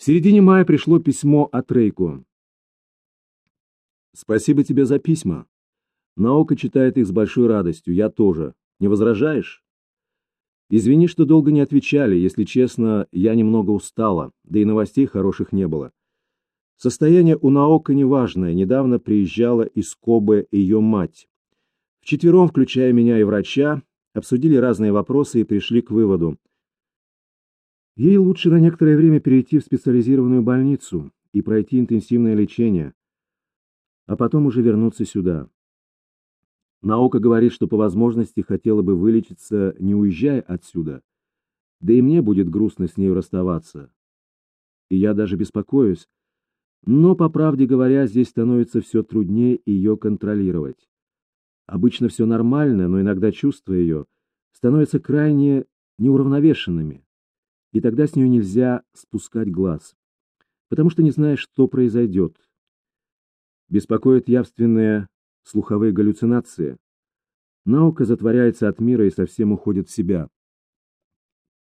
В середине мая пришло письмо от Рейко. «Спасибо тебе за письма. Наука читает их с большой радостью, я тоже. Не возражаешь? Извини, что долго не отвечали, если честно, я немного устала, да и новостей хороших не было. Состояние у Наока неважное, недавно приезжала из Кобе ее мать. Вчетвером, включая меня и врача, обсудили разные вопросы и пришли к выводу. Ей лучше на некоторое время перейти в специализированную больницу и пройти интенсивное лечение, а потом уже вернуться сюда. Наука говорит, что по возможности хотела бы вылечиться, не уезжая отсюда. Да и мне будет грустно с нею расставаться. И я даже беспокоюсь. Но, по правде говоря, здесь становится все труднее ее контролировать. Обычно все нормально, но иногда чувства ее становятся крайне неуравновешенными. И тогда с нее нельзя спускать глаз, потому что не знаешь, что произойдет. Беспокоит явственная слуховые галлюцинации. Наука затворяется от мира и совсем уходит в себя.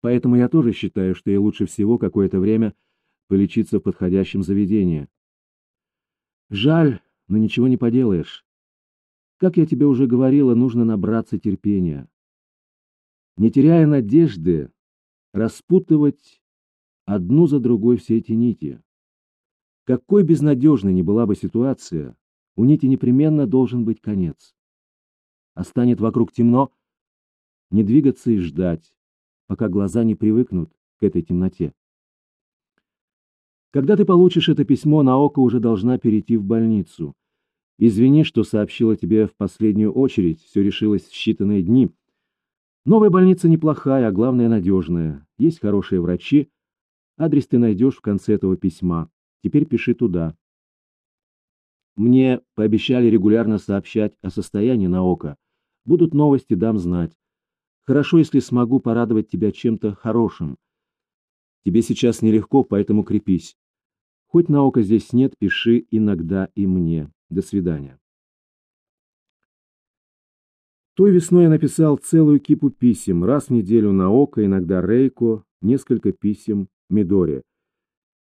Поэтому я тоже считаю, что ей лучше всего какое-то время полечиться в подходящем заведении. Жаль, но ничего не поделаешь. Как я тебе уже говорила, нужно набраться терпения. Не теряя надежды, распутывать одну за другой все эти нити. Какой безнадежной ни была бы ситуация, у нити непременно должен быть конец. А станет вокруг темно, не двигаться и ждать, пока глаза не привыкнут к этой темноте. Когда ты получишь это письмо, Наока уже должна перейти в больницу. Извини, что сообщила тебе в последнюю очередь, все решилось в считанные дни. Новая больница неплохая, а главное надежная. Есть хорошие врачи. Адрес ты найдешь в конце этого письма. Теперь пиши туда. Мне пообещали регулярно сообщать о состоянии Наока. Будут новости, дам знать. Хорошо, если смогу порадовать тебя чем-то хорошим. Тебе сейчас нелегко, поэтому крепись. Хоть Наока здесь нет, пиши иногда и мне. До свидания. Той весной я написал целую кипу писем, раз в неделю Наока, иногда Рейко, несколько писем Мидоре.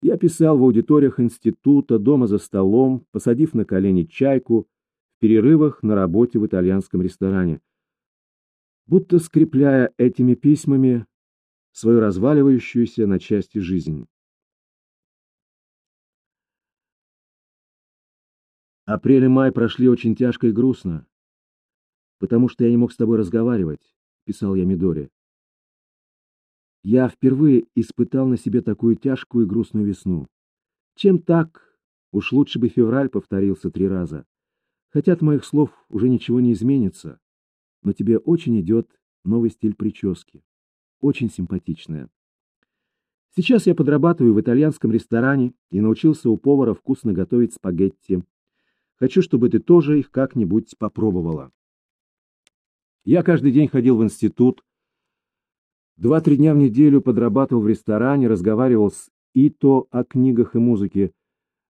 Я писал в аудиториях института, дома за столом, посадив на колени чайку, в перерывах на работе в итальянском ресторане. Будто скрепляя этими письмами свою разваливающуюся на части жизнь. Апрель и май прошли очень тяжко и грустно, потому что я не мог с тобой разговаривать, писал я Мидоре. Я впервые испытал на себе такую тяжкую и грустную весну. Чем так? Уж лучше бы февраль повторился три раза. Хотя от моих слов уже ничего не изменится, но тебе очень идет новый стиль прически. Очень симпатичная. Сейчас я подрабатываю в итальянском ресторане и научился у повара вкусно готовить спагетти. Хочу, чтобы ты тоже их как-нибудь попробовала. Я каждый день ходил в институт, Два-три дня в неделю подрабатывал в ресторане, разговаривал с Ито о книгах и музыке.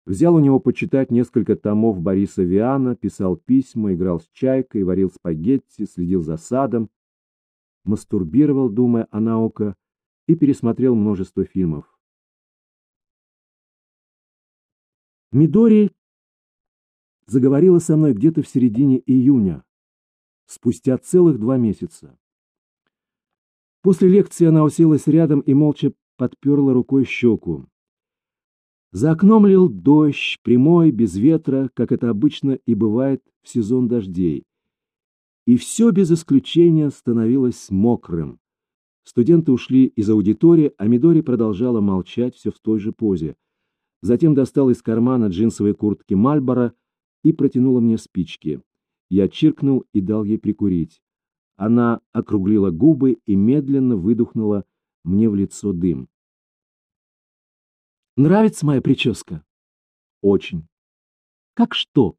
Взял у него почитать несколько томов Бориса Виана, писал письма, играл с чайкой, варил спагетти, следил за садом, мастурбировал, думая о науке, и пересмотрел множество фильмов. Мидори заговорила со мной где-то в середине июня, спустя целых два месяца. После лекции она уселась рядом и молча подперла рукой щеку. За окном лил дождь, прямой, без ветра, как это обычно и бывает в сезон дождей. И все без исключения становилось мокрым. Студенты ушли из аудитории, а Мидори продолжала молчать все в той же позе. Затем достала из кармана джинсовой куртки Мальбора и протянула мне спички. Я чиркнул и дал ей прикурить. Она округлила губы и медленно выдохнула мне в лицо дым. Нравится моя прическа? Очень. Как что?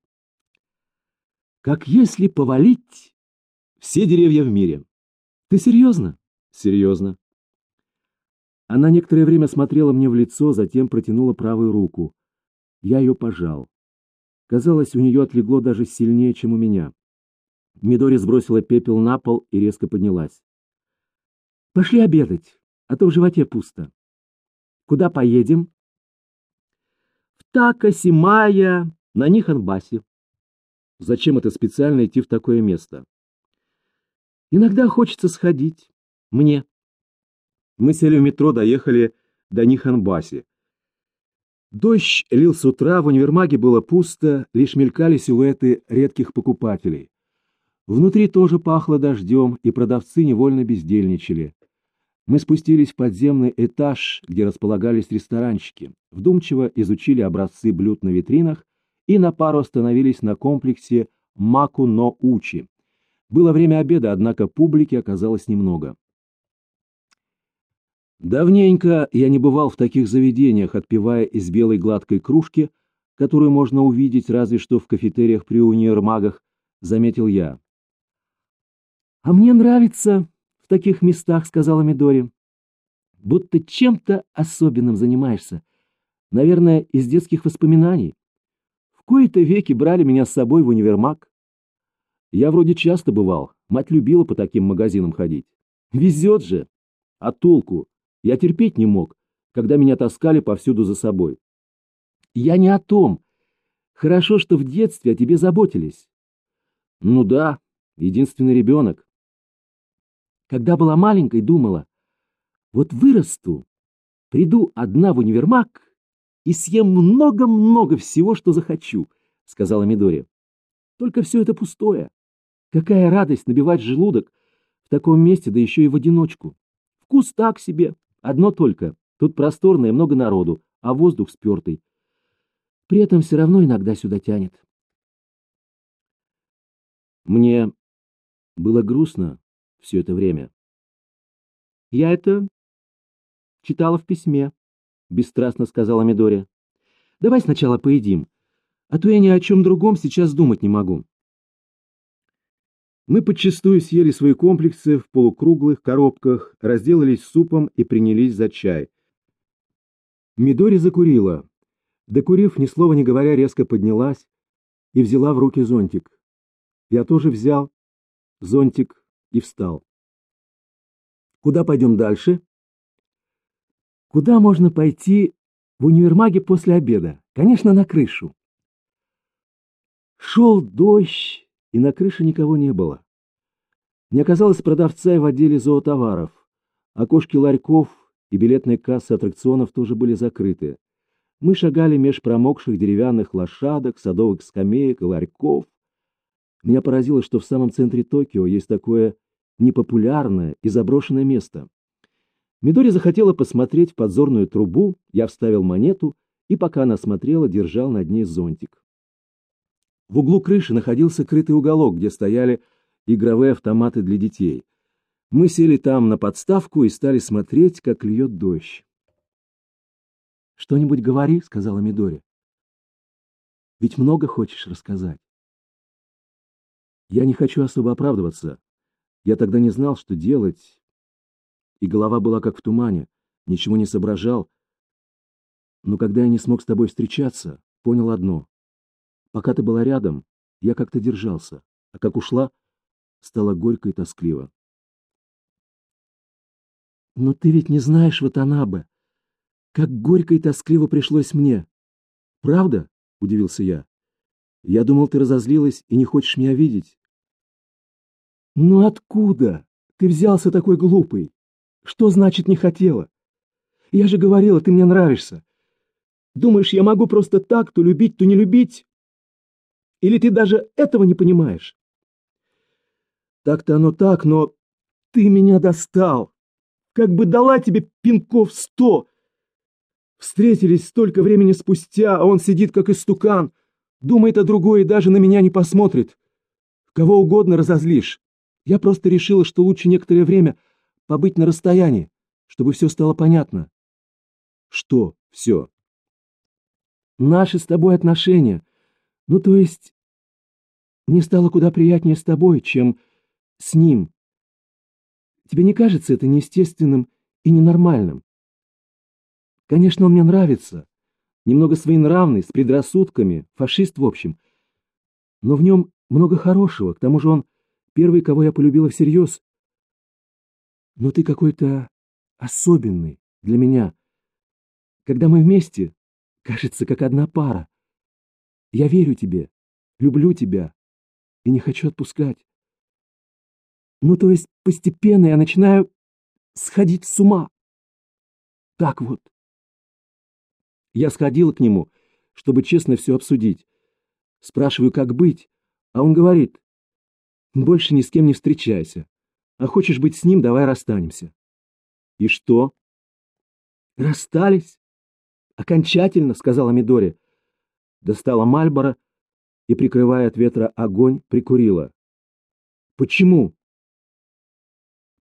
Как если повалить все деревья в мире. Ты серьезно? Серьезно. Она некоторое время смотрела мне в лицо, затем протянула правую руку. Я ее пожал. Казалось, у нее отлегло даже сильнее, чем у меня. Мидори сбросила пепел на пол и резко поднялась. «Пошли обедать, а то в животе пусто. Куда поедем?» Така Симая на Ниханбасе. Зачем это специально идти в такое место? Иногда хочется сходить. Мне. Мы сели в метро, доехали до Ниханбаси. Дождь лил с утра, в универмаге было пусто, лишь мелькали силуэты редких покупателей. Внутри тоже пахло дождем, и продавцы невольно бездельничали. Мы спустились в подземный этаж, где располагались ресторанчики, вдумчиво изучили образцы блюд на витринах и на пару остановились на комплексе Маку-но-Учи. Было время обеда, однако публики оказалось немного. Давненько я не бывал в таких заведениях, отпивая из белой гладкой кружки, которую можно увидеть разве что в кафетериях при универмагах, заметил я. — А мне нравится в таких местах, — сказала Мидори. — Будто чем-то особенным занимаешься. Наверное, из детских воспоминаний. В кои-то веки брали меня с собой в универмаг. Я вроде часто бывал, мать любила по таким магазинам ходить. Везет же! А толку? Я терпеть не мог, когда меня таскали повсюду за собой. Я не о том. Хорошо, что в детстве о тебе заботились. Ну да, единственный ребенок. Когда была маленькой, думала, вот вырасту, приду одна в универмаг и съем много-много всего, что захочу, сказала Мидори. Только все это пустое. Какая радость набивать желудок в таком месте, да еще и в одиночку. Вкус так себе, Одно только, тут просторно и много народу, а воздух спертый. При этом все равно иногда сюда тянет. Мне было грустно все это время. Я это читала в письме, бесстрастно сказала Мидори. Давай сначала поедим, а то я ни о чем другом сейчас думать не могу. Мы подчастую съели свои комплексы в полукруглых коробках, разделались супом и принялись за чай. Мидори закурила. Докурив, ни слова не говоря, резко поднялась и взяла в руки зонтик. Я тоже взял зонтик и встал. Куда пойдем дальше? Куда можно пойти в универмаге после обеда? Конечно, на крышу. Шел дождь, и на крыше никого не было. Не оказалось продавца и в отделе зоотоваров. Окошки ларьков и билетные кассы аттракционов тоже были закрыты. Мы шагали меж промокших деревянных лошадок, садовых скамеек и ларьков. Меня поразило, что в самом центре Токио есть такое непопулярное и заброшенное место. Мидори захотела посмотреть в подзорную трубу, я вставил монету, и пока она смотрела, держал над ней зонтик. В углу крыши находился крытый уголок, где стояли игровые автоматы для детей. Мы сели там на подставку и стали смотреть, как льет дождь. «Что-нибудь говори», — сказала Мидори. «Ведь много хочешь рассказать». Я не хочу особо оправдываться. Я тогда не знал, что делать, и голова была как в тумане, ничего не соображал. Но когда я не смог с тобой встречаться, понял одно. Пока ты была рядом, я как-то держался, а как ушла, стало горько и тоскливо. Но ты ведь не знаешь Ватанабе, как горько и тоскливо пришлось мне. Правда? — удивился я. Я думал, ты разозлилась и не хочешь меня видеть. Ну откуда? Ты взялся такой глупый. Что значит не хотела? Я же говорила, ты мне нравишься. Думаешь, я могу просто так, то любить, то не любить? Или ты даже этого не понимаешь? Так-то оно так, но ты меня достал. Как бы дала тебе пинков сто. Встретились столько времени спустя, а он сидит как истукан, думает о другой и даже на меня не посмотрит. Кого угодно разозлишь. Я просто решила, что лучше некоторое время побыть на расстоянии, чтобы все стало понятно. Что все? Наши с тобой отношения. Ну, то есть, мне стало куда приятнее с тобой, чем с ним. Тебе не кажется это неестественным и ненормальным? Конечно, он мне нравится. Немного своенравный, с предрассудками, фашист в общем. Но в нем много хорошего, к тому же он первый, кого я полюбила всерьез. Но ты какой-то особенный для меня. Когда мы вместе, кажется, как одна пара. Я верю тебе, люблю тебя и не хочу отпускать. Ну, то есть постепенно я начинаю сходить с ума. Так вот. Я сходила к нему, чтобы честно все обсудить. Спрашиваю, как быть, а он говорит, больше ни с кем не встречайся. А хочешь быть с ним, давай расстанемся. И что? Расстались? Окончательно, сказала Мидори. Достала Мальбора и, прикрывая от ветра огонь, прикурила. Почему?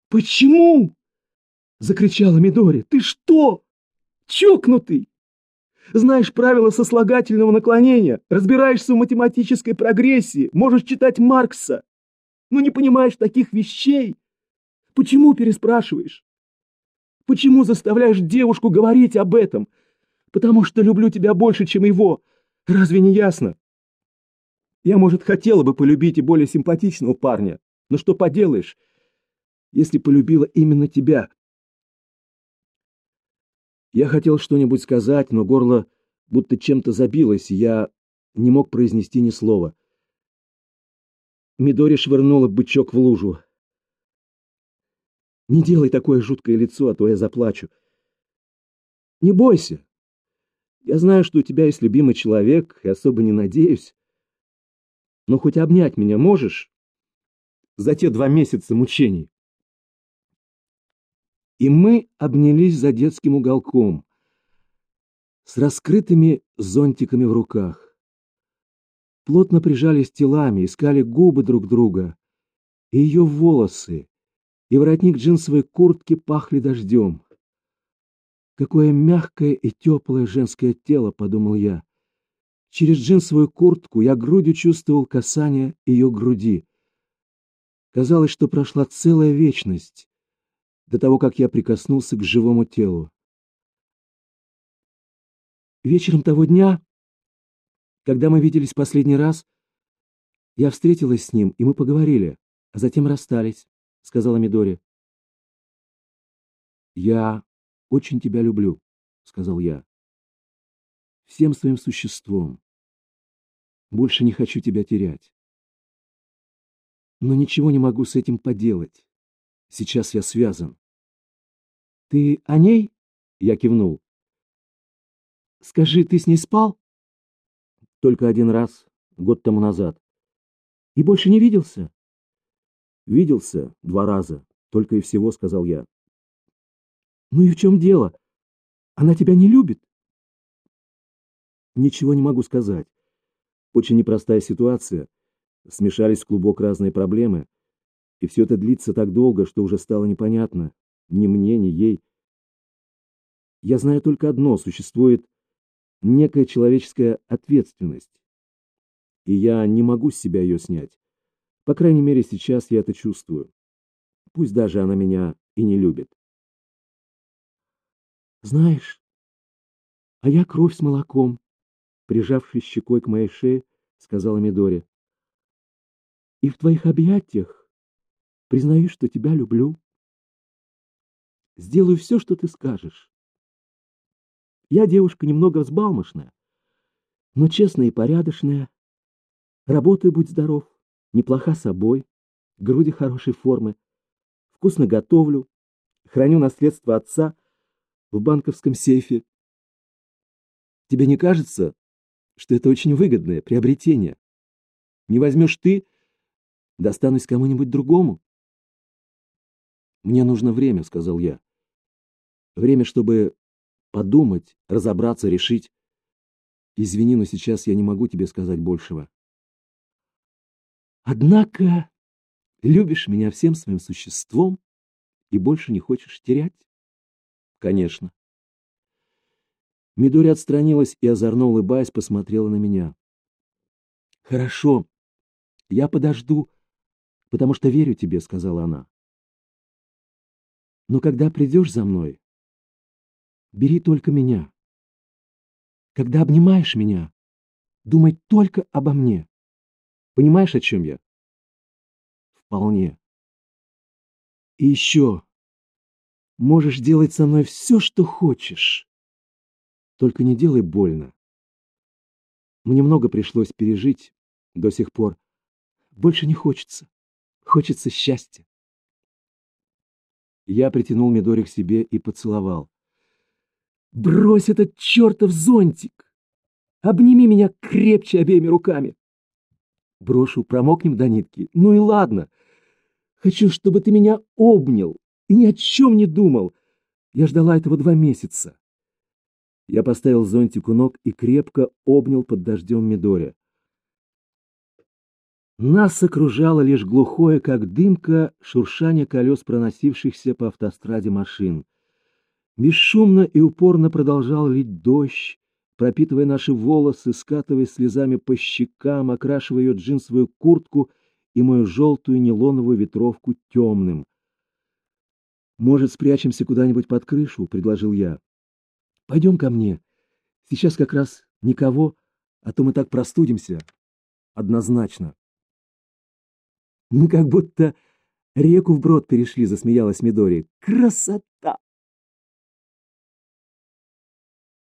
Почему? Закричала Мидори. Ты что? Чокнутый! Знаешь правила сослагательного наклонения, разбираешься в математической прогрессии, можешь читать Маркса. Ну не понимаешь таких вещей. Почему переспрашиваешь? Почему заставляешь девушку говорить об этом? Потому что люблю тебя больше, чем его. Разве не ясно? Я, может, хотела бы полюбить и более симпатичного парня, но что поделаешь, если полюбила именно тебя? Я хотел что-нибудь сказать, но горло будто чем-то забилось, и я не мог произнести ни слова. Мидори швырнула бычок в лужу. «Не делай такое жуткое лицо, а то я заплачу. Не бойся. Я знаю, что у тебя есть любимый человек, и особо не надеюсь. Но хоть обнять меня можешь за те два месяца мучений?» И мы обнялись за детским уголком с раскрытыми зонтиками в руках плотно прижались телами, искали губы друг друга, и ее волосы, и воротник джинсовой куртки пахли дождем. Какое мягкое и теплое женское тело, подумал я. Через джинсовую куртку я грудью чувствовал касание ее груди. Казалось, что прошла целая вечность до того, как я прикоснулся к живому телу. Вечером того дня когда мы виделись последний раз, я встретилась с ним, и мы поговорили, а затем расстались, — сказала Мидори. «Я очень тебя люблю», — сказал я. «Всем своим существом. Больше не хочу тебя терять. Но ничего не могу с этим поделать. Сейчас я связан». «Ты о ней?» — я кивнул. «Скажи, ты с ней спал?» Только один раз, год тому назад. И больше не виделся? Виделся два раза, только и всего, сказал я. Ну и в чем дело? Она тебя не любит? Ничего не могу сказать. Очень непростая ситуация. Смешались в клубок разные проблемы. И все это длится так долго, что уже стало непонятно. Ни мне, ни ей. Я знаю только одно. Существует некая человеческая ответственность. И я не могу с себя ее снять. По крайней мере, сейчас я это чувствую. Пусть даже она меня и не любит. Знаешь, а я кровь с молоком, прижавшись щекой к моей шее, сказала Мидори. И в твоих объятиях признаюсь, что тебя люблю. Сделаю все, что ты скажешь. Я девушка немного взбалмошная, но честная и порядочная. Работаю, будь здоров, неплоха собой, груди хорошей формы, вкусно готовлю, храню наследство отца в банковском сейфе. Тебе не кажется, что это очень выгодное приобретение? Не возьмешь ты, достанусь кому-нибудь другому. Мне нужно время, сказал я. Время, чтобы подумать, разобраться, решить. Извини, но сейчас я не могу тебе сказать большего. Однако любишь меня всем своим существом и больше не хочешь терять? Конечно. Мидори отстранилась и, озорно улыбаясь, посмотрела на меня. Хорошо, я подожду, потому что верю тебе, сказала она. Но когда придешь за мной, бери только меня. Когда обнимаешь меня, думай только обо мне. Понимаешь, о чем я? Вполне. И еще, можешь делать со мной все, что хочешь. Только не делай больно. Мне много пришлось пережить до сих пор. Больше не хочется. Хочется счастья. Я притянул Мидори к себе и поцеловал. «Брось этот чертов зонтик! Обними меня крепче обеими руками!» Брошу, промокнем до нитки. Ну и ладно. Хочу, чтобы ты меня обнял и ни о чем не думал. Я ждала этого два месяца. Я поставил зонтик у ног и крепко обнял под дождем Мидоря. Нас окружало лишь глухое, как дымка, шуршание колес проносившихся по автостраде машин. Бесшумно и упорно продолжал лить дождь, пропитывая наши волосы, скатываясь слезами по щекам, окрашивая ее джинсовую куртку и мою желтую нейлоновую ветровку темным. «Может, спрячемся куда-нибудь под крышу?» — предложил я. «Пойдем ко мне. Сейчас как раз никого, а то мы так простудимся». «Однозначно». «Мы как будто реку вброд перешли», — засмеялась Мидори. «Красота!»